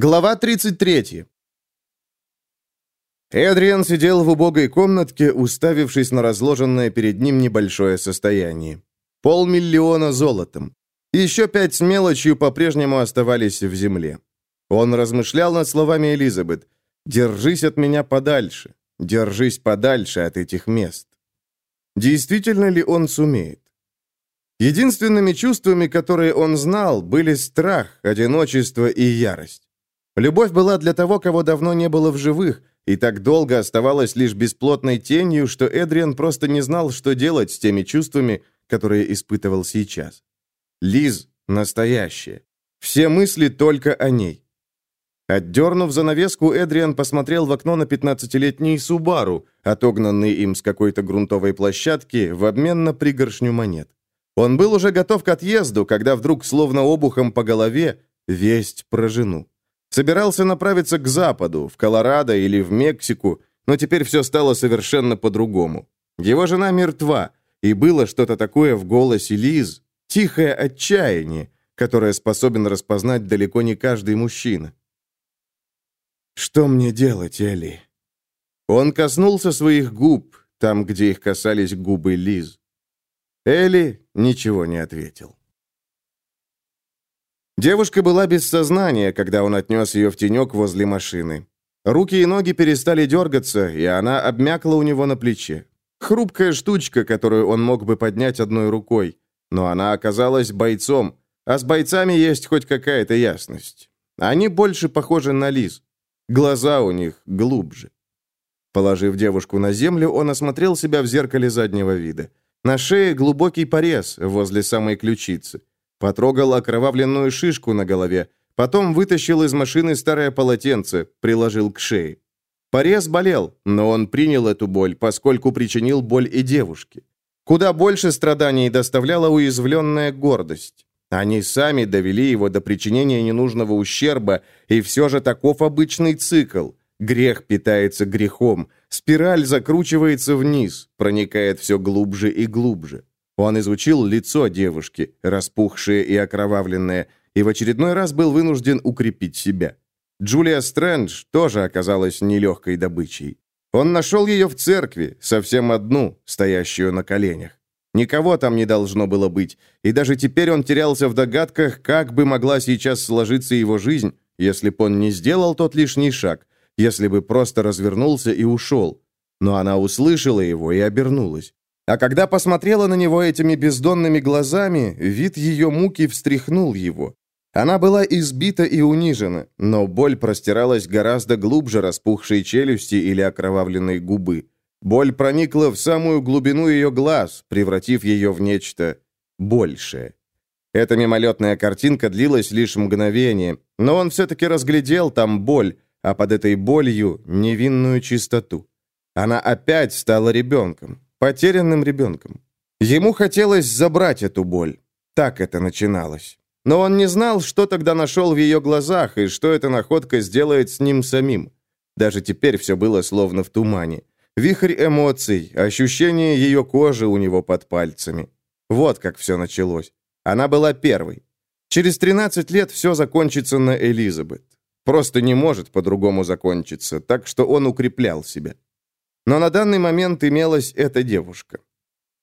Глава 33. Эдриан сидел в убогой комнатке, уставившись на разложенное перед ним небольшое состояние. Полмиллиона золотом. Еще пять с мелочью по-прежнему оставались в земле. Он размышлял над словами Элизабет. «Держись от меня подальше. Держись подальше от этих мест». Действительно ли он сумеет? Единственными чувствами, которые он знал, были страх, одиночество и ярость. Любовь была для того, кого давно не было в живых, и так долго оставалась лишь бесплотной тенью, что Эдриан просто не знал, что делать с теми чувствами, которые испытывал сейчас. Лиз настоящая. Все мысли только о ней. Отдернув занавеску, Эдриан посмотрел в окно на пятнадцатилетний Субару, отогнанный им с какой-то грунтовой площадки в обмен на пригоршню монет. Он был уже готов к отъезду, когда вдруг, словно обухом по голове, весть про жену. Собирался направиться к западу, в Колорадо или в Мексику, но теперь все стало совершенно по-другому. Его жена мертва, и было что-то такое в голосе Лиз, тихое отчаяние, которое способен распознать далеко не каждый мужчина. «Что мне делать, Элли?» Он коснулся своих губ, там, где их касались губы Лиз. Элли ничего не ответил. Девушка была без сознания, когда он отнес ее в тенек возле машины. Руки и ноги перестали дергаться, и она обмякла у него на плече. Хрупкая штучка, которую он мог бы поднять одной рукой. Но она оказалась бойцом, а с бойцами есть хоть какая-то ясность. Они больше похожи на лис. Глаза у них глубже. Положив девушку на землю, он осмотрел себя в зеркале заднего вида. На шее глубокий порез возле самой ключицы. Потрогал окровавленную шишку на голове, потом вытащил из машины старое полотенце, приложил к шее. Порез болел, но он принял эту боль, поскольку причинил боль и девушке. Куда больше страданий доставляла уязвленная гордость. Они сами довели его до причинения ненужного ущерба, и все же таков обычный цикл. Грех питается грехом, спираль закручивается вниз, проникает все глубже и глубже. Он изучил лицо девушки, распухшее и окровавленное, и в очередной раз был вынужден укрепить себя. Джулия Стрэндж тоже оказалась нелегкой добычей. Он нашел ее в церкви, совсем одну, стоящую на коленях. Никого там не должно было быть, и даже теперь он терялся в догадках, как бы могла сейчас сложиться его жизнь, если бы он не сделал тот лишний шаг, если бы просто развернулся и ушел. Но она услышала его и обернулась. А когда посмотрела на него этими бездонными глазами, вид ее муки встряхнул его. Она была избита и унижена, но боль простиралась гораздо глубже распухшей челюсти или окровавленной губы. Боль проникла в самую глубину ее глаз, превратив ее в нечто большее. Эта мимолетная картинка длилась лишь мгновение, но он все-таки разглядел там боль, а под этой болью невинную чистоту. Она опять стала ребенком потерянным ребенком. Ему хотелось забрать эту боль. Так это начиналось. Но он не знал, что тогда нашел в ее глазах, и что эта находка сделает с ним самим. Даже теперь все было словно в тумане. Вихрь эмоций, ощущение ее кожи у него под пальцами. Вот как все началось. Она была первой. Через 13 лет все закончится на Элизабет. Просто не может по-другому закончиться, так что он укреплял себя. Но на данный момент имелась эта девушка.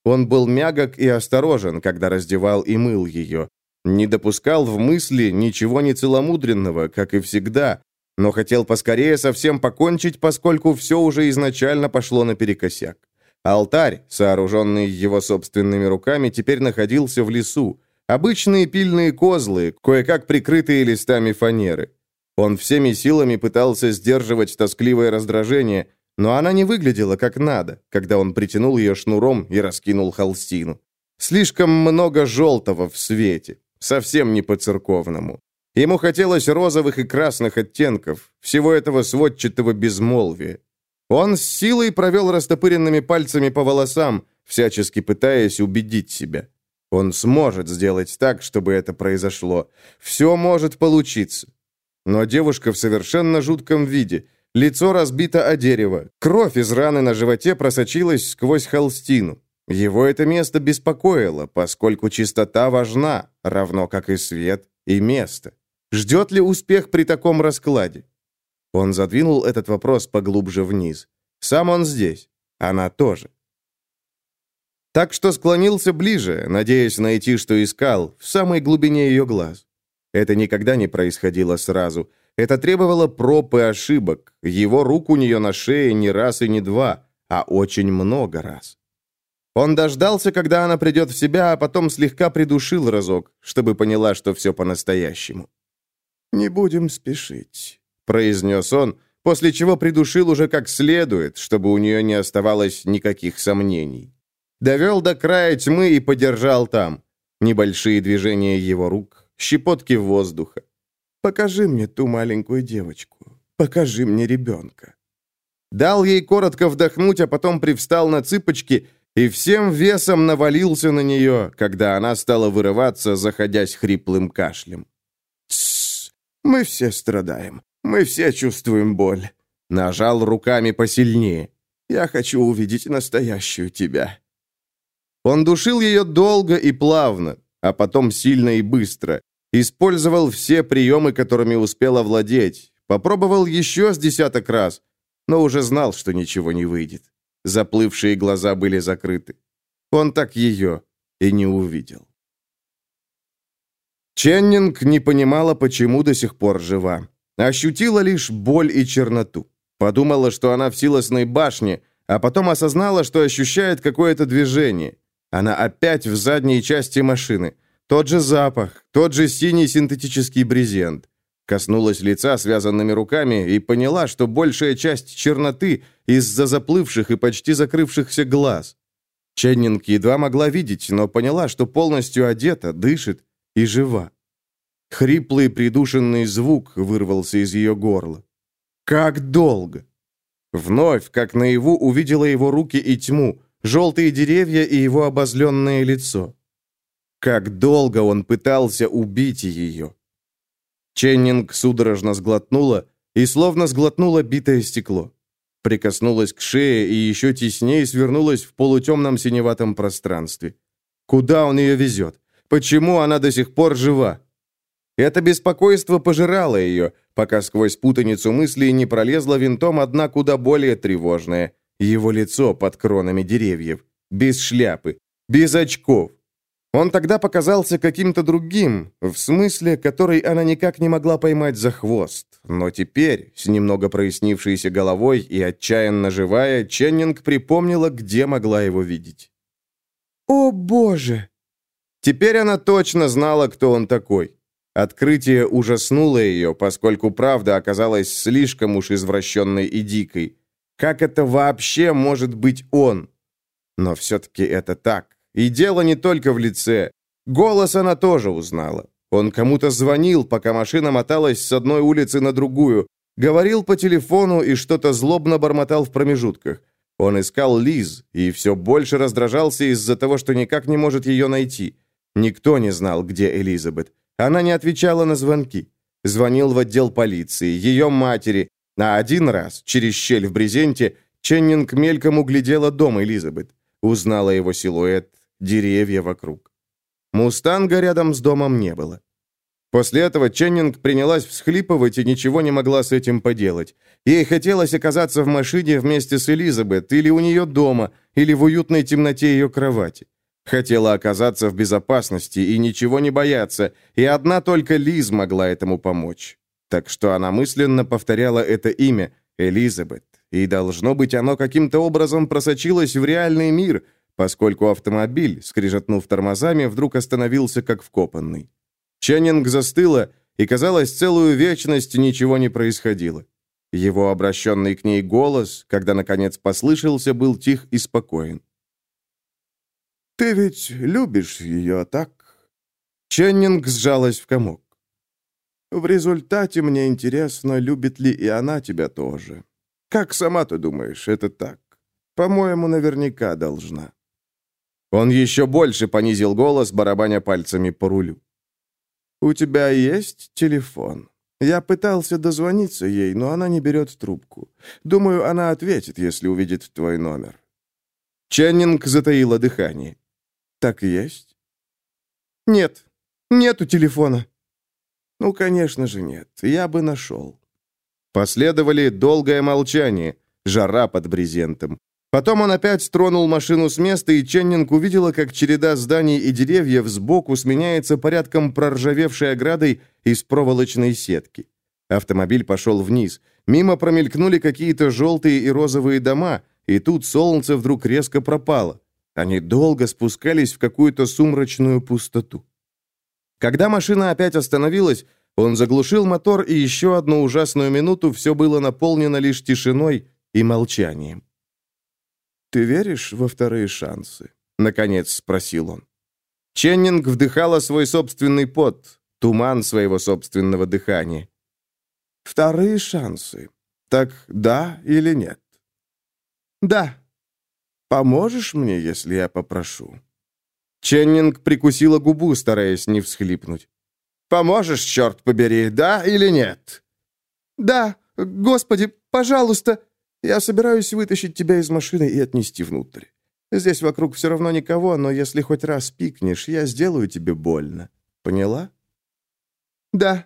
Он был мягок и осторожен, когда раздевал и мыл ее. Не допускал в мысли ничего нецеломудренного, как и всегда, но хотел поскорее совсем покончить, поскольку все уже изначально пошло наперекосяк. Алтарь, сооруженный его собственными руками, теперь находился в лесу. Обычные пильные козлы, кое-как прикрытые листами фанеры. Он всеми силами пытался сдерживать тоскливое раздражение, но она не выглядела как надо, когда он притянул ее шнуром и раскинул холстину. Слишком много желтого в свете, совсем не по-церковному. Ему хотелось розовых и красных оттенков, всего этого сводчатого безмолвия. Он с силой провел растопыренными пальцами по волосам, всячески пытаясь убедить себя. Он сможет сделать так, чтобы это произошло. Все может получиться. Но девушка в совершенно жутком виде, Лицо разбито о дерево. Кровь из раны на животе просочилась сквозь холстину. Его это место беспокоило, поскольку чистота важна, равно как и свет и место. Ждет ли успех при таком раскладе? Он задвинул этот вопрос поглубже вниз. Сам он здесь. Она тоже. Так что склонился ближе, надеясь найти, что искал, в самой глубине ее глаз. Это никогда не происходило сразу. Это требовало проб и ошибок. Его рук у нее на шее не раз и не два, а очень много раз. Он дождался, когда она придет в себя, а потом слегка придушил разок, чтобы поняла, что все по-настоящему. «Не будем спешить», — произнес он, после чего придушил уже как следует, чтобы у нее не оставалось никаких сомнений. Довел до края тьмы и подержал там. Небольшие движения его рук, щепотки воздуха. «Покажи мне ту маленькую девочку. Покажи мне ребенка». Дал ей коротко вдохнуть, а потом привстал на цыпочки и всем весом навалился на нее, когда она стала вырываться, заходясь хриплым кашлем. «Тссс, мы все страдаем, мы все чувствуем боль». Нажал руками посильнее. «Я хочу увидеть настоящую тебя». Он душил ее долго и плавно, а потом сильно и быстро. Использовал все приемы, которыми успел овладеть. Попробовал еще с десяток раз, но уже знал, что ничего не выйдет. Заплывшие глаза были закрыты. Он так ее и не увидел. Ченнинг не понимала, почему до сих пор жива. Ощутила лишь боль и черноту. Подумала, что она в силосной башне, а потом осознала, что ощущает какое-то движение. Она опять в задней части машины. Тот же запах, тот же синий синтетический брезент. Коснулась лица связанными руками и поняла, что большая часть черноты из-за заплывших и почти закрывшихся глаз. Ченнинг едва могла видеть, но поняла, что полностью одета, дышит и жива. Хриплый придушенный звук вырвался из ее горла. Как долго! Вновь, как наяву, увидела его руки и тьму, желтые деревья и его обозленное лицо. Как долго он пытался убить ее. Ченнинг судорожно сглотнула и словно сглотнула битое стекло. Прикоснулась к шее и еще теснее свернулась в полутемном синеватом пространстве. Куда он ее везет? Почему она до сих пор жива? Это беспокойство пожирало ее, пока сквозь путаницу мыслей не пролезла винтом одна куда более тревожная. Его лицо под кронами деревьев. Без шляпы. Без очков. Он тогда показался каким-то другим, в смысле, который она никак не могла поймать за хвост. Но теперь, с немного прояснившейся головой и отчаянно живая, Ченнинг припомнила, где могла его видеть. «О, Боже!» Теперь она точно знала, кто он такой. Открытие ужаснуло ее, поскольку правда оказалась слишком уж извращенной и дикой. Как это вообще может быть он? Но все-таки это так. И дело не только в лице. Голос она тоже узнала. Он кому-то звонил, пока машина моталась с одной улицы на другую, говорил по телефону и что-то злобно бормотал в промежутках. Он искал Лиз и все больше раздражался из-за того, что никак не может ее найти. Никто не знал, где Элизабет. Она не отвечала на звонки. Звонил в отдел полиции, ее матери. А один раз, через щель в брезенте, Ченнинг мельком углядела дом Элизабет. Узнала его силуэт, деревья вокруг. Мустанга рядом с домом не было. После этого Ченнинг принялась всхлипывать и ничего не могла с этим поделать. Ей хотелось оказаться в машине вместе с Элизабет, или у нее дома, или в уютной темноте ее кровати. Хотела оказаться в безопасности и ничего не бояться, и одна только Лиз могла этому помочь. Так что она мысленно повторяла это имя, Элизабет, и, должно быть, оно каким-то образом просочилось в реальный мир, поскольку автомобиль, скрижетнув тормозами, вдруг остановился как вкопанный. Ченнинг застыла, и, казалось, целую вечность ничего не происходило. Его обращенный к ней голос, когда, наконец, послышался, был тих и спокоен. «Ты ведь любишь ее, так?» Ченнинг сжалась в комок. «В результате мне интересно, любит ли и она тебя тоже. Как сама ты думаешь, это так? По-моему, наверняка должна». Он еще больше понизил голос, барабаня пальцами по рулю. «У тебя есть телефон?» Я пытался дозвониться ей, но она не берет трубку. Думаю, она ответит, если увидит твой номер». Ченнинг затаила дыхание. «Так и есть?» «Нет, нету телефона». Ну, конечно же, нет. Я бы нашел. Последовали долгое молчание, жара под брезентом. Потом он опять тронул машину с места, и Ченнинг увидела, как череда зданий и деревьев сбоку сменяется порядком проржавевшей оградой из проволочной сетки. Автомобиль пошел вниз. Мимо промелькнули какие-то желтые и розовые дома, и тут солнце вдруг резко пропало. Они долго спускались в какую-то сумрачную пустоту. Когда машина опять остановилась, он заглушил мотор, и еще одну ужасную минуту все было наполнено лишь тишиной и молчанием. «Ты веришь во вторые шансы?» — наконец спросил он. Ченнинг вдыхала свой собственный пот, туман своего собственного дыхания. «Вторые шансы. Так да или нет?» «Да. Поможешь мне, если я попрошу?» Ченнинг прикусила губу, стараясь не всхлипнуть. «Поможешь, черт побери, да или нет?» «Да, господи, пожалуйста!» Я собираюсь вытащить тебя из машины и отнести внутрь. Здесь вокруг все равно никого, но если хоть раз пикнешь, я сделаю тебе больно. Поняла? Да.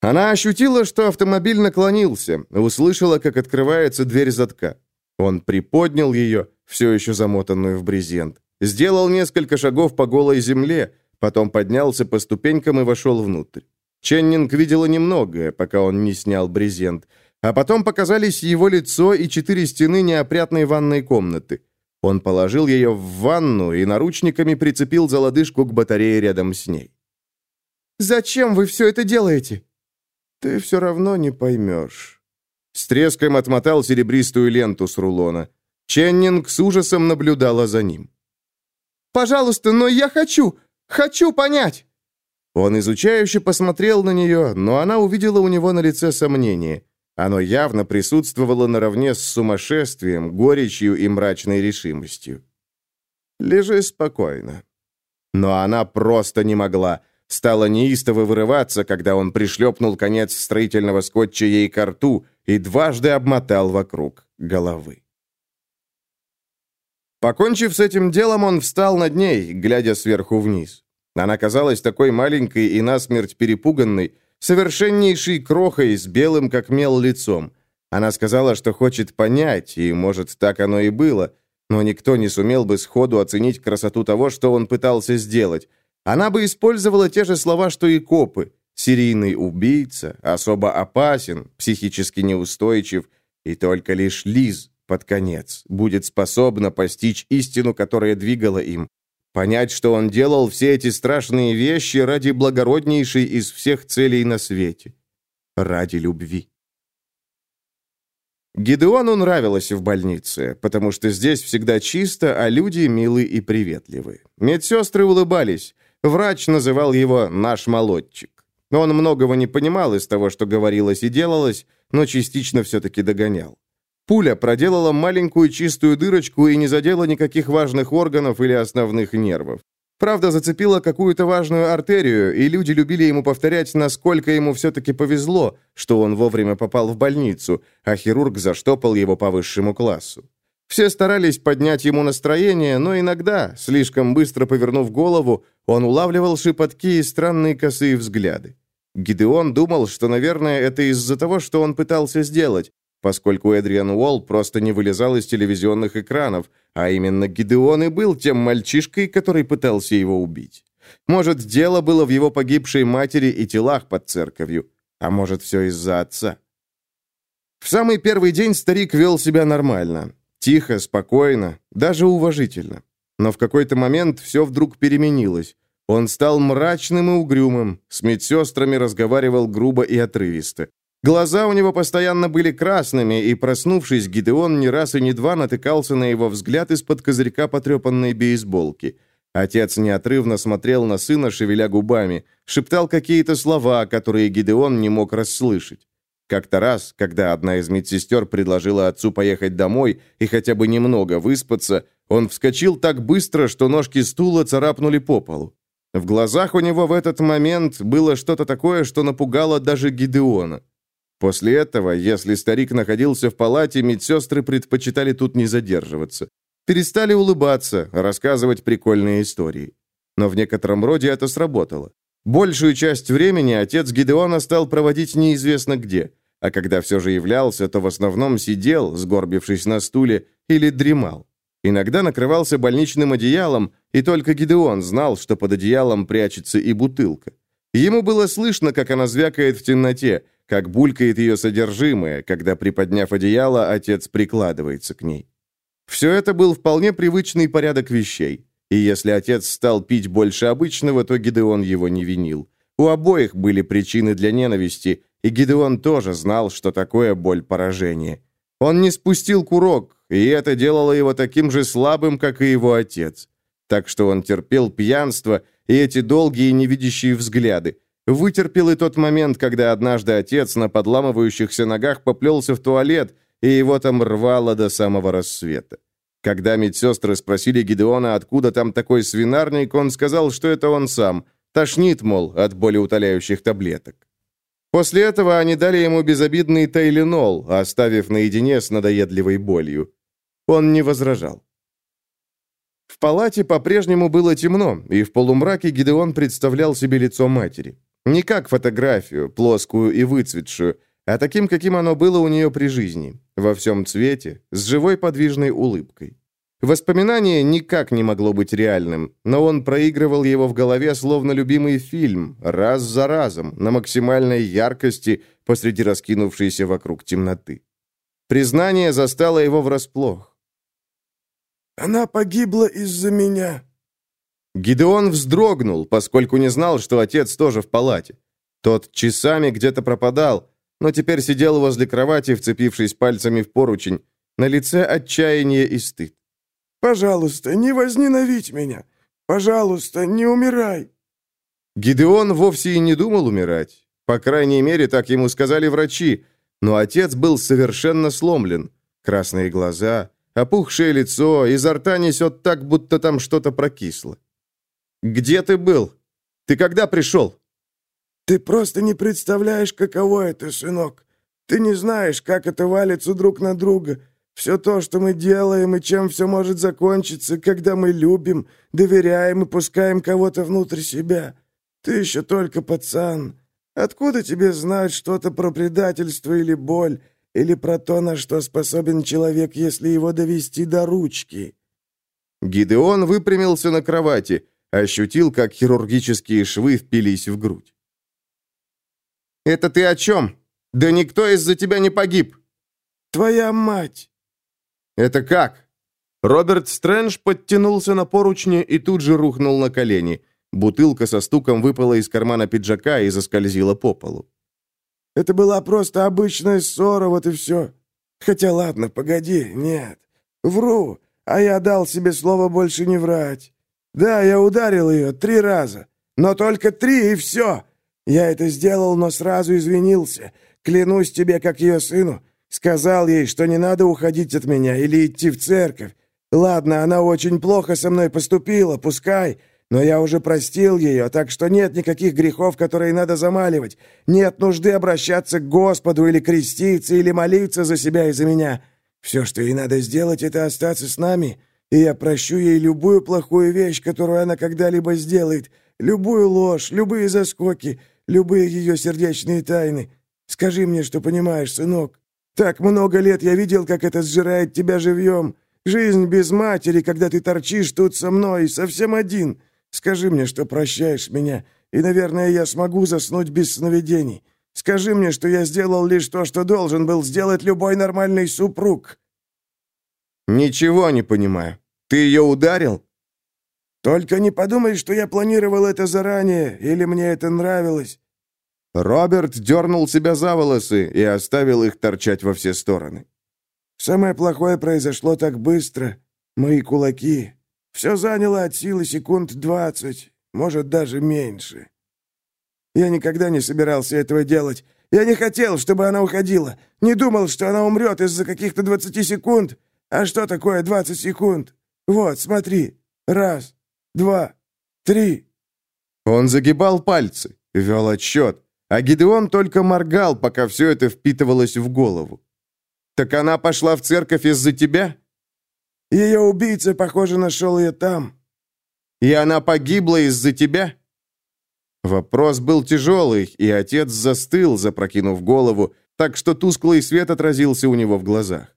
Она ощутила, что автомобиль наклонился, услышала, как открывается дверь задка. Он приподнял ее, все еще замотанную в брезент, сделал несколько шагов по голой земле, потом поднялся по ступенькам и вошел внутрь. Ченнинг видела немногое, пока он не снял брезент – а потом показались его лицо и четыре стены неопрятной ванной комнаты. Он положил ее в ванну и наручниками прицепил за лодыжку к батарее рядом с ней. «Зачем вы все это делаете?» «Ты все равно не поймешь». С треском отмотал серебристую ленту с рулона. Ченнинг с ужасом наблюдала за ним. «Пожалуйста, но я хочу! Хочу понять!» Он изучающе посмотрел на нее, но она увидела у него на лице сомнение. Оно явно присутствовало наравне с сумасшествием, горечью и мрачной решимостью. «Лежи спокойно». Но она просто не могла. Стала неистово вырываться, когда он пришлепнул конец строительного скотча ей к рту и дважды обмотал вокруг головы. Покончив с этим делом, он встал над ней, глядя сверху вниз. Она казалась такой маленькой и насмерть перепуганной, совершеннейшей крохой с белым как мел лицом. Она сказала, что хочет понять, и, может, так оно и было, но никто не сумел бы сходу оценить красоту того, что он пытался сделать. Она бы использовала те же слова, что и копы. Серийный убийца, особо опасен, психически неустойчив, и только лишь Лиз, под конец, будет способна постичь истину, которая двигала им, Понять, что он делал все эти страшные вещи ради благороднейшей из всех целей на свете. Ради любви. Гидеону нравилось в больнице, потому что здесь всегда чисто, а люди милы и приветливы. Медсестры улыбались. Врач называл его «наш молодчик». Он многого не понимал из того, что говорилось и делалось, но частично все-таки догонял. Пуля проделала маленькую чистую дырочку и не задела никаких важных органов или основных нервов. Правда, зацепила какую-то важную артерию, и люди любили ему повторять, насколько ему все-таки повезло, что он вовремя попал в больницу, а хирург заштопал его по высшему классу. Все старались поднять ему настроение, но иногда, слишком быстро повернув голову, он улавливал шепотки и странные косые взгляды. Гидеон думал, что, наверное, это из-за того, что он пытался сделать, поскольку Эдриан Уолл просто не вылезал из телевизионных экранов, а именно Гидеон и был тем мальчишкой, который пытался его убить. Может, дело было в его погибшей матери и телах под церковью, а может, все из-за отца. В самый первый день старик вел себя нормально, тихо, спокойно, даже уважительно. Но в какой-то момент все вдруг переменилось. Он стал мрачным и угрюмым, с медсестрами разговаривал грубо и отрывисто. Глаза у него постоянно были красными, и, проснувшись, Гидеон не раз и не два натыкался на его взгляд из-под козырька потрепанной бейсболки. Отец неотрывно смотрел на сына, шевеля губами, шептал какие-то слова, которые Гидеон не мог расслышать. Как-то раз, когда одна из медсестер предложила отцу поехать домой и хотя бы немного выспаться, он вскочил так быстро, что ножки стула царапнули по полу. В глазах у него в этот момент было что-то такое, что напугало даже Гидеона. После этого, если старик находился в палате, медсестры предпочитали тут не задерживаться. Перестали улыбаться, рассказывать прикольные истории. Но в некотором роде это сработало. Большую часть времени отец Гидеона стал проводить неизвестно где, а когда все же являлся, то в основном сидел, сгорбившись на стуле, или дремал. Иногда накрывался больничным одеялом, и только Гидеон знал, что под одеялом прячется и бутылка. Ему было слышно, как она звякает в темноте, как булькает ее содержимое, когда, приподняв одеяло, отец прикладывается к ней. Все это был вполне привычный порядок вещей. И если отец стал пить больше обычного, то Гидеон его не винил. У обоих были причины для ненависти, и Гидеон тоже знал, что такое боль поражения. Он не спустил курок, и это делало его таким же слабым, как и его отец. Так что он терпел пьянство и эти долгие невидящие взгляды. Вытерпел и тот момент, когда однажды отец на подламывающихся ногах поплелся в туалет, и его там рвало до самого рассвета. Когда медсестры спросили Гидеона, откуда там такой свинарник, он сказал, что это он сам. Тошнит, мол, от болеутоляющих таблеток. После этого они дали ему безобидный тайленол, оставив наедине с надоедливой болью. Он не возражал. В палате по-прежнему было темно, и в полумраке Гидеон представлял себе лицо матери. Не как фотографию, плоскую и выцветшую, а таким, каким оно было у нее при жизни, во всем цвете, с живой подвижной улыбкой. Воспоминание никак не могло быть реальным, но он проигрывал его в голове словно любимый фильм, раз за разом, на максимальной яркости посреди раскинувшейся вокруг темноты. Признание застало его врасплох. «Она погибла из-за меня». Гидеон вздрогнул, поскольку не знал, что отец тоже в палате. Тот часами где-то пропадал, но теперь сидел возле кровати, вцепившись пальцами в поручень, на лице отчаяние и стыд. Пожалуйста, не возненавидь меня. Пожалуйста, не умирай. Гидеон вовсе и не думал умирать. По крайней мере, так ему сказали врачи. Но отец был совершенно сломлен. Красные глаза, опухшее лицо, изо рта несет так, будто там что-то прокисло. «Где ты был? Ты когда пришел?» «Ты просто не представляешь, каково это, сынок. Ты не знаешь, как это валится друг на друга. Все то, что мы делаем и чем все может закончиться, когда мы любим, доверяем и пускаем кого-то внутрь себя. Ты еще только пацан. Откуда тебе знать что-то про предательство или боль, или про то, на что способен человек, если его довести до ручки?» Гидеон выпрямился на кровати, ощутил, как хирургические швы впились в грудь. «Это ты о чем? Да никто из-за тебя не погиб!» «Твоя мать!» «Это как?» Роберт Стрэндж подтянулся на поручне и тут же рухнул на колени. Бутылка со стуком выпала из кармана пиджака и заскользила по полу. «Это была просто обычная ссора, вот и все. Хотя ладно, погоди, нет. Вру, а я дал себе слово больше не врать. Да, я ударил ее три раза, но только три и все. Я это сделал, но сразу извинился. Клянусь тебе, как ее сыну, Сказал ей, что не надо уходить от меня или идти в церковь. Ладно, она очень плохо со мной поступила, пускай, но я уже простил ее, так что нет никаких грехов, которые надо замаливать. Нет нужды обращаться к Господу или креститься, или молиться за себя и за меня. Все, что ей надо сделать, это остаться с нами, и я прощу ей любую плохую вещь, которую она когда-либо сделает, любую ложь, любые заскоки, любые ее сердечные тайны. Скажи мне, что понимаешь, сынок. Так много лет я видел, как это сжирает тебя живьем. Жизнь без матери, когда ты торчишь тут со мной, совсем один. Скажи мне, что прощаешь меня, и, наверное, я смогу заснуть без сновидений. Скажи мне, что я сделал лишь то, что должен был сделать любой нормальный супруг». «Ничего не понимаю. Ты ее ударил?» «Только не подумай, что я планировал это заранее, или мне это нравилось. Роберт дернул себя за волосы и оставил их торчать во все стороны. «Самое плохое произошло так быстро. Мои кулаки. Все заняло от силы секунд двадцать, может, даже меньше. Я никогда не собирался этого делать. Я не хотел, чтобы она уходила. Не думал, что она умрет из-за каких-то двадцати секунд. А что такое двадцать секунд? Вот, смотри. Раз, два, три». Он загибал пальцы, вел отсчет. А Гидеон только моргал, пока все это впитывалось в голову. «Так она пошла в церковь из-за тебя?» «Ее убийца, похоже, нашел ее там». «И она погибла из-за тебя?» Вопрос был тяжелый, и отец застыл, запрокинув голову, так что тусклый свет отразился у него в глазах.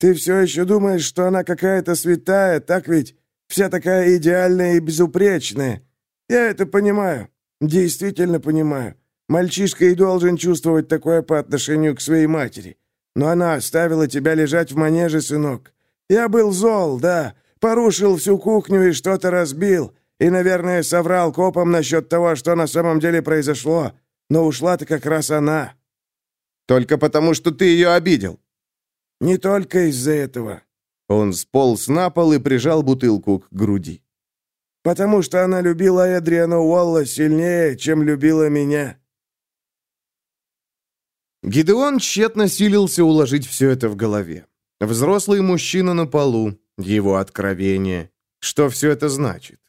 «Ты все еще думаешь, что она какая-то святая, так ведь? Вся такая идеальная и безупречная. Я это понимаю. Действительно понимаю. Мальчишка и должен чувствовать такое по отношению к своей матери. Но она оставила тебя лежать в манеже, сынок. Я был зол, да, порушил всю кухню и что-то разбил, и, наверное, соврал копам насчет того, что на самом деле произошло. Но ушла-то как раз она. Только потому, что ты ее обидел. Не только из-за этого. Он сполз на пол и прижал бутылку к груди. Потому что она любила Эдриана Уолла сильнее, чем любила меня. Гидеон тщетно силился уложить все это в голове. Взрослый мужчина на полу, его откровение. Что все это значит?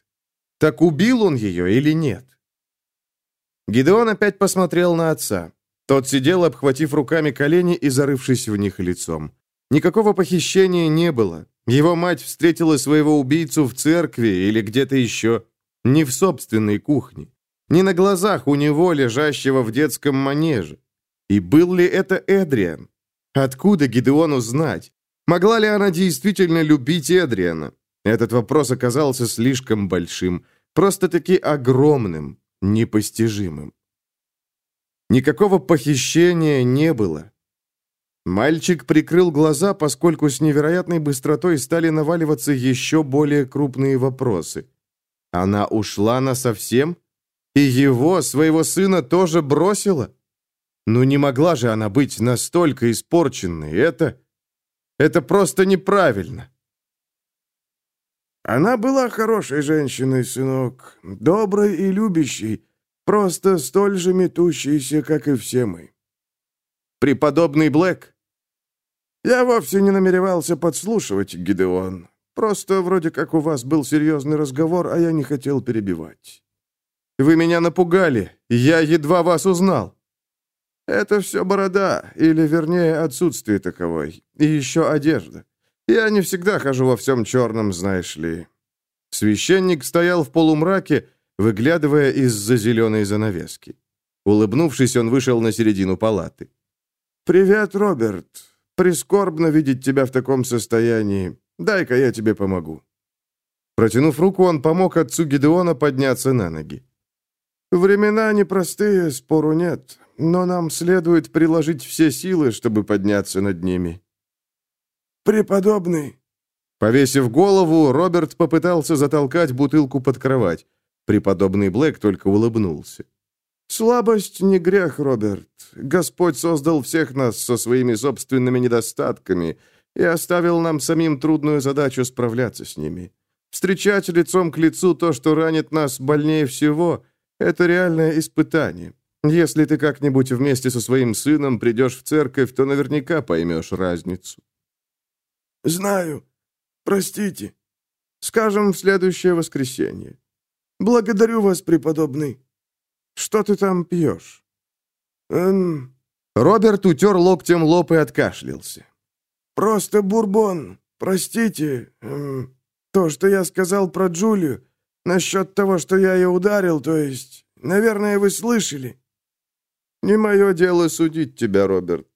Так убил он ее или нет? Гидеон опять посмотрел на отца. Тот сидел, обхватив руками колени и зарывшись в них лицом. Никакого похищения не было. Его мать встретила своего убийцу в церкви или где-то еще. Не в собственной кухне. Не на глазах у него, лежащего в детском манеже. И был ли это Эдриан? Откуда Гидеону знать? Могла ли она действительно любить Эдриана? Этот вопрос оказался слишком большим, просто-таки огромным, непостижимым. Никакого похищения не было. Мальчик прикрыл глаза, поскольку с невероятной быстротой стали наваливаться еще более крупные вопросы. Она ушла насовсем? И его, своего сына, тоже бросила? Ну не могла же она быть настолько испорченной. Это... это просто неправильно. Она была хорошей женщиной, сынок, доброй и любящей, просто столь же метущейся, как и все мы. Преподобный Блэк? Я вовсе не намеревался подслушивать, Гидеон. Просто вроде как у вас был серьезный разговор, а я не хотел перебивать. Вы меня напугали, я едва вас узнал. Это все борода, или, вернее, отсутствие таковой. И еще одежда. Я не всегда хожу во всем черном, знаешь ли». Священник стоял в полумраке, выглядывая из-за зеленой занавески. Улыбнувшись, он вышел на середину палаты. «Привет, Роберт. Прискорбно видеть тебя в таком состоянии. Дай-ка я тебе помогу». Протянув руку, он помог отцу Гидеона подняться на ноги. «Времена непростые, спору нет но нам следует приложить все силы, чтобы подняться над ними». «Преподобный!» Повесив голову, Роберт попытался затолкать бутылку под кровать. Преподобный Блэк только улыбнулся. «Слабость не грех, Роберт. Господь создал всех нас со своими собственными недостатками и оставил нам самим трудную задачу справляться с ними. Встречать лицом к лицу то, что ранит нас больнее всего, это реальное испытание. Если ты как-нибудь вместе со своим сыном придешь в церковь, то наверняка поймешь разницу». «Знаю. Простите. Скажем, в следующее воскресенье. Благодарю вас, преподобный. Что ты там пьешь?» «Эм...» Роберт утер локтем лоб и откашлялся. «Просто бурбон. Простите. Эм, то, что я сказал про Джулию, насчет того, что я ее ударил, то есть... Наверное, вы слышали». «Не мое дело судить тебя, Роберт».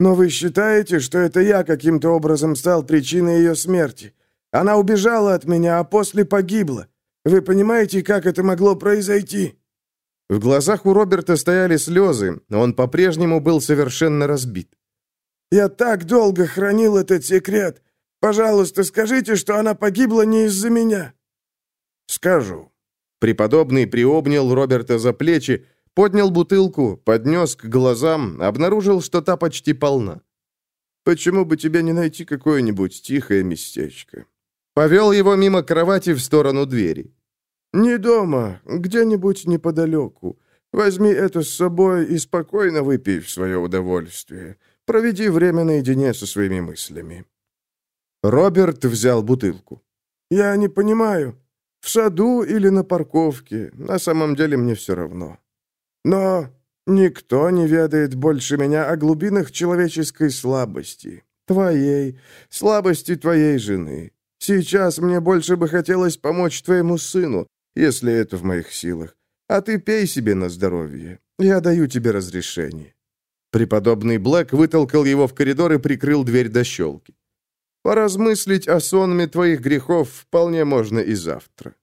«Но вы считаете, что это я каким-то образом стал причиной ее смерти? Она убежала от меня, а после погибла. Вы понимаете, как это могло произойти?» В глазах у Роберта стояли слезы, но он по-прежнему был совершенно разбит. «Я так долго хранил этот секрет. Пожалуйста, скажите, что она погибла не из-за меня». «Скажу». Преподобный приобнял Роберта за плечи, Поднял бутылку, поднес к глазам, обнаружил, что та почти полна. «Почему бы тебе не найти какое-нибудь тихое местечко?» Повел его мимо кровати в сторону двери. «Не дома, где-нибудь неподалеку. Возьми это с собой и спокойно выпей в свое удовольствие. Проведи время наедине со своими мыслями». Роберт взял бутылку. «Я не понимаю, в саду или на парковке. На самом деле мне все равно. Но никто не ведает больше меня о глубинах человеческой слабости. Твоей, слабости твоей жены. Сейчас мне больше бы хотелось помочь твоему сыну, если это в моих силах. А ты пей себе на здоровье. Я даю тебе разрешение». Преподобный Блэк вытолкал его в коридор и прикрыл дверь до щелки. «Поразмыслить о сонме твоих грехов вполне можно и завтра».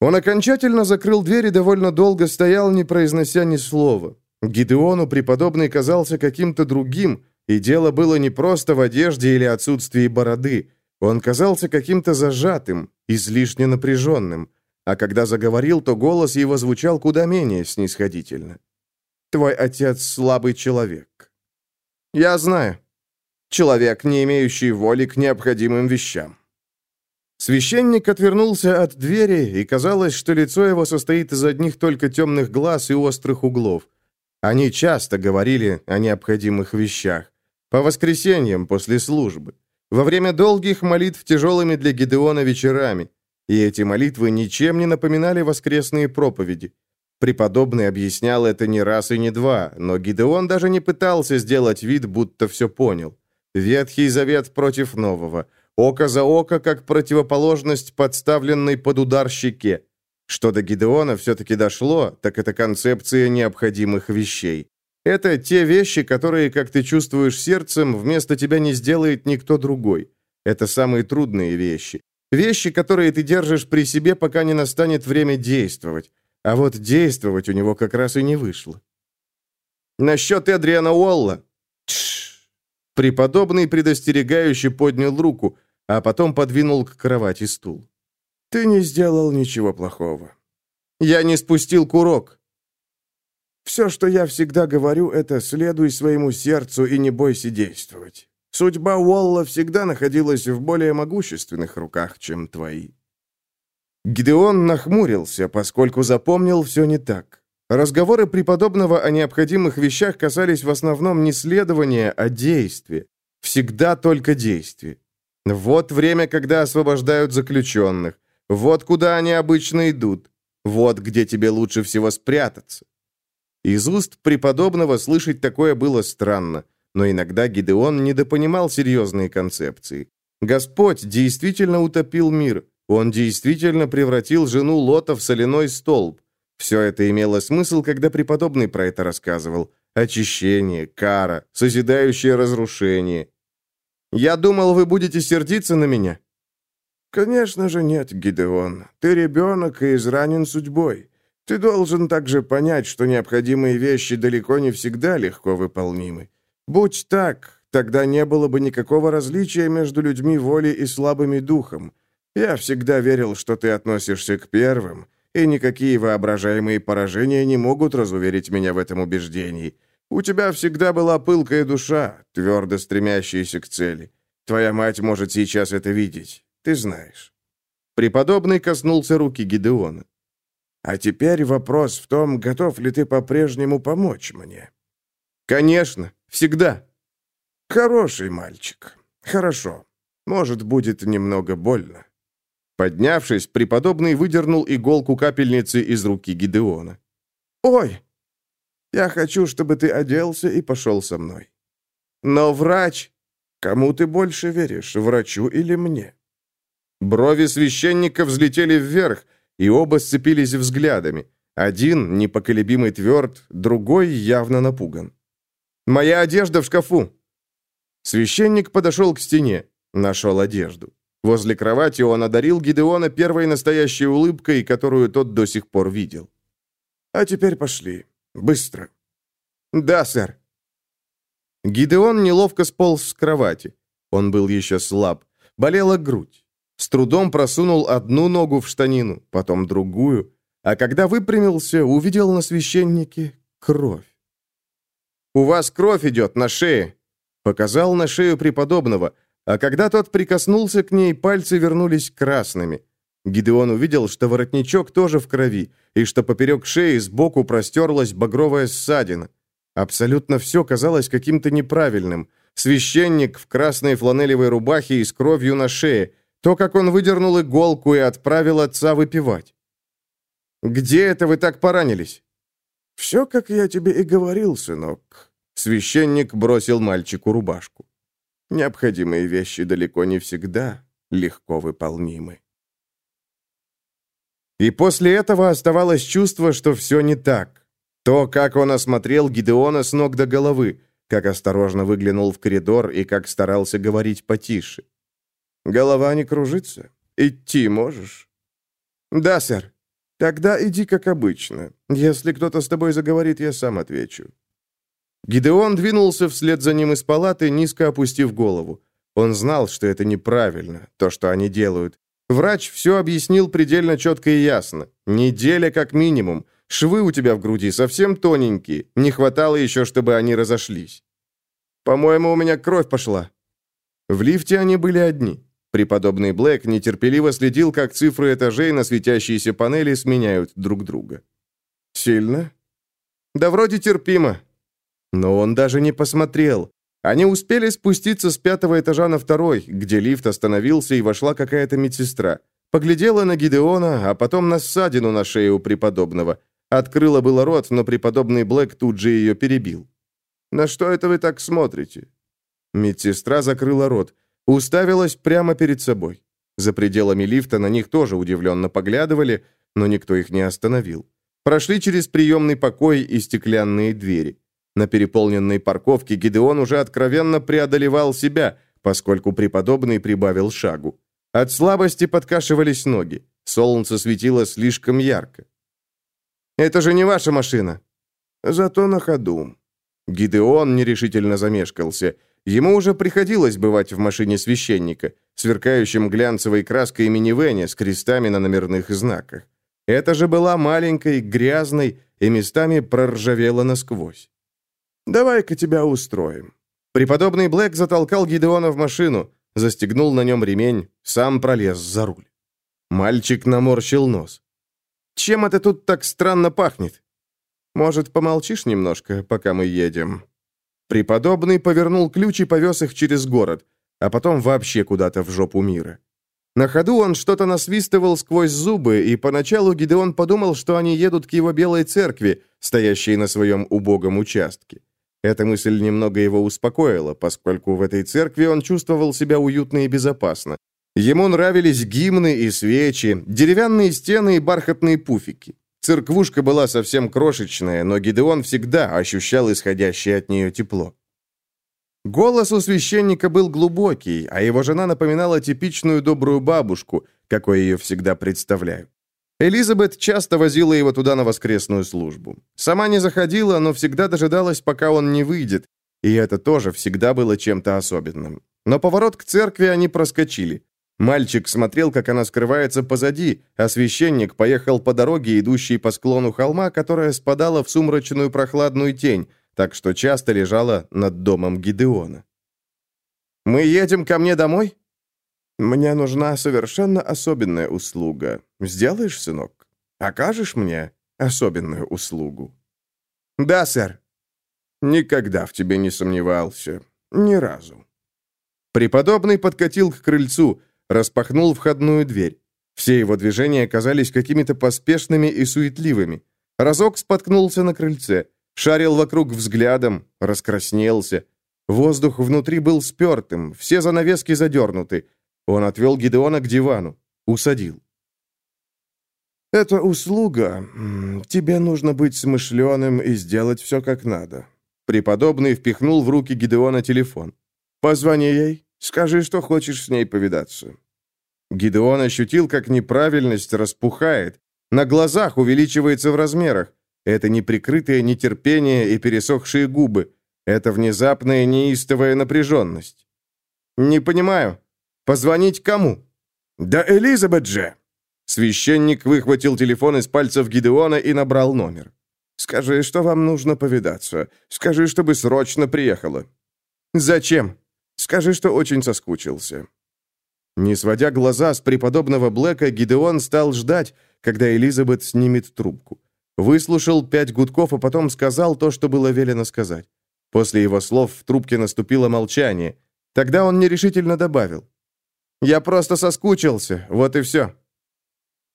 Он окончательно закрыл дверь и довольно долго стоял, не произнося ни слова. Гидеону преподобный казался каким-то другим, и дело было не просто в одежде или отсутствии бороды. Он казался каким-то зажатым, излишне напряженным. А когда заговорил, то голос его звучал куда менее снисходительно. Твой отец слабый человек. Я знаю. Человек, не имеющий воли к необходимым вещам. Священник отвернулся от двери, и казалось, что лицо его состоит из одних только темных глаз и острых углов. Они часто говорили о необходимых вещах. По воскресеньям после службы. Во время долгих молитв тяжелыми для Гедеона вечерами. И эти молитвы ничем не напоминали воскресные проповеди. Преподобный объяснял это не раз и не два, но Гидеон даже не пытался сделать вид, будто все понял. Ветхий завет против нового. Око за око, как противоположность подставленной под удар щеке. Что до Гидеона все-таки дошло, так это концепция необходимых вещей. Это те вещи, которые, как ты чувствуешь сердцем, вместо тебя не сделает никто другой. Это самые трудные вещи. Вещи, которые ты держишь при себе, пока не настанет время действовать. А вот действовать у него как раз и не вышло. Насчет Эдриана Уолла. Тш. Преподобный предостерегающе поднял руку, а потом подвинул к кровати стул. Ты не сделал ничего плохого. Я не спустил курок. Все, что я всегда говорю, это следуй своему сердцу и не бойся действовать. Судьба Уолла всегда находилась в более могущественных руках, чем твои. Гидеон нахмурился, поскольку запомнил все не так. Разговоры преподобного о необходимых вещах касались в основном не следования, а действия. Всегда только действия. Вот время, когда освобождают заключенных. Вот куда они обычно идут. Вот где тебе лучше всего спрятаться. Из уст преподобного слышать такое было странно, но иногда Гидеон недопонимал серьезные концепции. Господь действительно утопил мир, он действительно превратил жену Лота в соляной столб. Все это имело смысл, когда преподобный про это рассказывал. Очищение, кара, созидающее разрушение. «Я думал, вы будете сердиться на меня». «Конечно же нет, Гидеон. Ты ребенок и изранен судьбой. Ты должен также понять, что необходимые вещи далеко не всегда легко выполнимы. Будь так, тогда не было бы никакого различия между людьми воли и слабыми духом. Я всегда верил, что ты относишься к первым, и никакие воображаемые поражения не могут разуверить меня в этом убеждении. У тебя всегда была пылкая душа, твердо стремящаяся к цели. Твоя мать может сейчас это видеть, ты знаешь». Преподобный коснулся руки Гидеона. «А теперь вопрос в том, готов ли ты по-прежнему помочь мне?» «Конечно, всегда». «Хороший мальчик. Хорошо. Может, будет немного больно. Поднявшись, преподобный выдернул иголку капельницы из руки Гидеона. «Ой! Я хочу, чтобы ты оделся и пошел со мной. Но врач... Кому ты больше веришь, врачу или мне?» Брови священника взлетели вверх, и оба сцепились взглядами. Один непоколебимый тверд, другой явно напуган. «Моя одежда в шкафу!» Священник подошел к стене, нашел одежду. Возле кровати он одарил Гидеона первой настоящей улыбкой, которую тот до сих пор видел. «А теперь пошли. Быстро». «Да, сэр». Гидеон неловко сполз с кровати. Он был еще слаб. Болела грудь. С трудом просунул одну ногу в штанину, потом другую, а когда выпрямился, увидел на священнике кровь. «У вас кровь идет на шее», — показал на шею преподобного — а когда тот прикоснулся к ней, пальцы вернулись красными. Гидеон увидел, что воротничок тоже в крови, и что поперек шеи сбоку простерлась багровая ссадина. Абсолютно все казалось каким-то неправильным. Священник в красной фланелевой рубахе и с кровью на шее, то, как он выдернул иголку и отправил отца выпивать. «Где это вы так поранились?» «Все, как я тебе и говорил, сынок». Священник бросил мальчику рубашку. Необходимые вещи далеко не всегда легко выполнимы. И после этого оставалось чувство, что все не так. То, как он осмотрел Гидеона с ног до головы, как осторожно выглянул в коридор и как старался говорить потише. «Голова не кружится? Идти можешь?» «Да, сэр. Тогда иди как обычно. Если кто-то с тобой заговорит, я сам отвечу». Гидеон двинулся вслед за ним из палаты, низко опустив голову. Он знал, что это неправильно, то, что они делают. Врач все объяснил предельно четко и ясно. Неделя как минимум. Швы у тебя в груди совсем тоненькие. Не хватало еще, чтобы они разошлись. По-моему, у меня кровь пошла. В лифте они были одни. Преподобный Блэк нетерпеливо следил, как цифры этажей на светящиеся панели сменяют друг друга. «Сильно?» «Да вроде терпимо». Но он даже не посмотрел. Они успели спуститься с пятого этажа на второй, где лифт остановился и вошла какая-то медсестра. Поглядела на Гидеона, а потом на ссадину на шее у преподобного. Открыла было рот, но преподобный Блэк тут же ее перебил. «На что это вы так смотрите?» Медсестра закрыла рот, уставилась прямо перед собой. За пределами лифта на них тоже удивленно поглядывали, но никто их не остановил. Прошли через приемный покой и стеклянные двери. На переполненной парковке Гидеон уже откровенно преодолевал себя, поскольку преподобный прибавил шагу. От слабости подкашивались ноги. Солнце светило слишком ярко. «Это же не ваша машина!» «Зато на ходу». Гидеон нерешительно замешкался. Ему уже приходилось бывать в машине священника, сверкающем глянцевой краской минивене с крестами на номерных знаках. Это же была маленькой, грязной и местами проржавела насквозь. Давай-ка тебя устроим». Преподобный Блэк затолкал Гидеона в машину, застегнул на нем ремень, сам пролез за руль. Мальчик наморщил нос. «Чем это тут так странно пахнет? Может, помолчишь немножко, пока мы едем?» Преподобный повернул ключ и повез их через город, а потом вообще куда-то в жопу мира. На ходу он что-то насвистывал сквозь зубы, и поначалу Гидеон подумал, что они едут к его белой церкви, стоящей на своем убогом участке. Эта мысль немного его успокоила, поскольку в этой церкви он чувствовал себя уютно и безопасно. Ему нравились гимны и свечи, деревянные стены и бархатные пуфики. Церквушка была совсем крошечная, но Гидеон всегда ощущал исходящее от нее тепло. Голос у священника был глубокий, а его жена напоминала типичную добрую бабушку, какой ее всегда представляют. Элизабет часто возила его туда на воскресную службу. Сама не заходила, но всегда дожидалась, пока он не выйдет, и это тоже всегда было чем-то особенным. Но поворот к церкви они проскочили. Мальчик смотрел, как она скрывается позади, а священник поехал по дороге, идущей по склону холма, которая спадала в сумрачную прохладную тень, так что часто лежала над домом Гидеона. «Мы едем ко мне домой?» «Мне нужна совершенно особенная услуга. Сделаешь, сынок? Окажешь мне особенную услугу?» «Да, сэр». «Никогда в тебе не сомневался. Ни разу». Преподобный подкатил к крыльцу, распахнул входную дверь. Все его движения казались какими-то поспешными и суетливыми. Разок споткнулся на крыльце, шарил вокруг взглядом, раскраснелся. Воздух внутри был спертым, все занавески задернуты, он отвел Гидеона к дивану, усадил. «Это услуга. Тебе нужно быть смышленым и сделать все как надо». Преподобный впихнул в руки Гидеона телефон. «Позвони ей, скажи, что хочешь с ней повидаться». Гидеон ощутил, как неправильность распухает, на глазах увеличивается в размерах. Это неприкрытое нетерпение и пересохшие губы. Это внезапная неистовая напряженность. «Не понимаю», Позвонить кому? Да Элизабет же. Священник выхватил телефон из пальцев Гидеона и набрал номер. Скажи, что вам нужно повидаться. Скажи, чтобы срочно приехала. Зачем? Скажи, что очень соскучился. Не сводя глаза с преподобного Блэка, Гидеон стал ждать, когда Элизабет снимет трубку. Выслушал пять гудков, а потом сказал то, что было велено сказать. После его слов в трубке наступило молчание. Тогда он нерешительно добавил. Я просто соскучился, вот и все».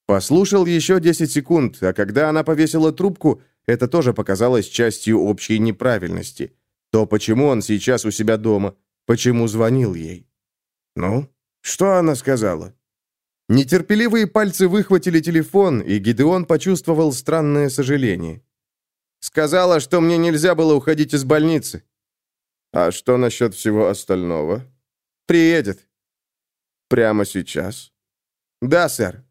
Послушал еще 10 секунд, а когда она повесила трубку, это тоже показалось частью общей неправильности. То, почему он сейчас у себя дома, почему звонил ей. «Ну, что она сказала?» Нетерпеливые пальцы выхватили телефон, и Гидеон почувствовал странное сожаление. «Сказала, что мне нельзя было уходить из больницы». «А что насчет всего остального?» «Приедет». «Прямо сейчас?» «Да, сэр».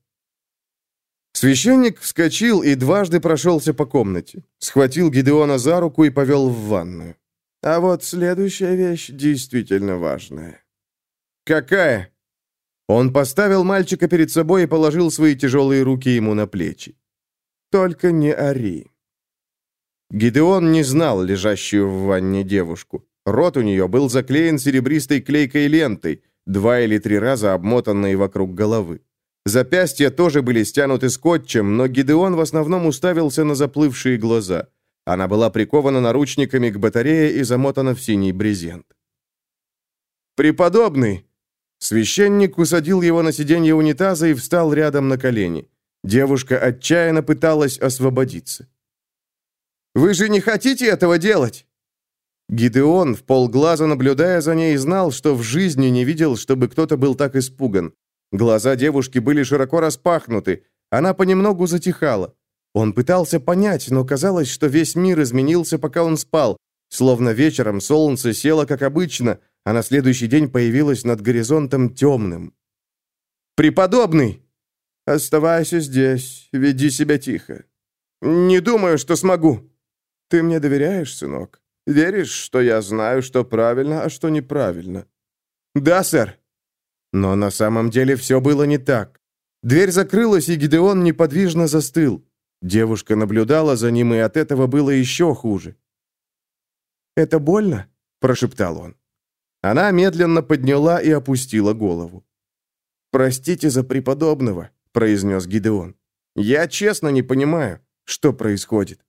Священник вскочил и дважды прошелся по комнате, схватил Гидеона за руку и повел в ванную. «А вот следующая вещь действительно важная». «Какая?» Он поставил мальчика перед собой и положил свои тяжелые руки ему на плечи. «Только не ори». Гидеон не знал лежащую в ванне девушку. Рот у нее был заклеен серебристой клейкой лентой, два или три раза обмотанной вокруг головы. Запястья тоже были стянуты скотчем, но Гидеон в основном уставился на заплывшие глаза. Она была прикована наручниками к батарее и замотана в синий брезент. «Преподобный!» Священник усадил его на сиденье унитаза и встал рядом на колени. Девушка отчаянно пыталась освободиться. «Вы же не хотите этого делать?» Гидеон, в полглаза наблюдая за ней, знал, что в жизни не видел, чтобы кто-то был так испуган. Глаза девушки были широко распахнуты, она понемногу затихала. Он пытался понять, но казалось, что весь мир изменился, пока он спал, словно вечером солнце село, как обычно, а на следующий день появилось над горизонтом темным. «Преподобный!» «Оставайся здесь, веди себя тихо». «Не думаю, что смогу». «Ты мне доверяешь, сынок? Веришь, что я знаю, что правильно, а что неправильно?» «Да, сэр». Но на самом деле все было не так. Дверь закрылась, и Гидеон неподвижно застыл. Девушка наблюдала за ним, и от этого было еще хуже. «Это больно?» – прошептал он. Она медленно подняла и опустила голову. «Простите за преподобного», — произнес Гидеон. «Я честно не понимаю, что происходит».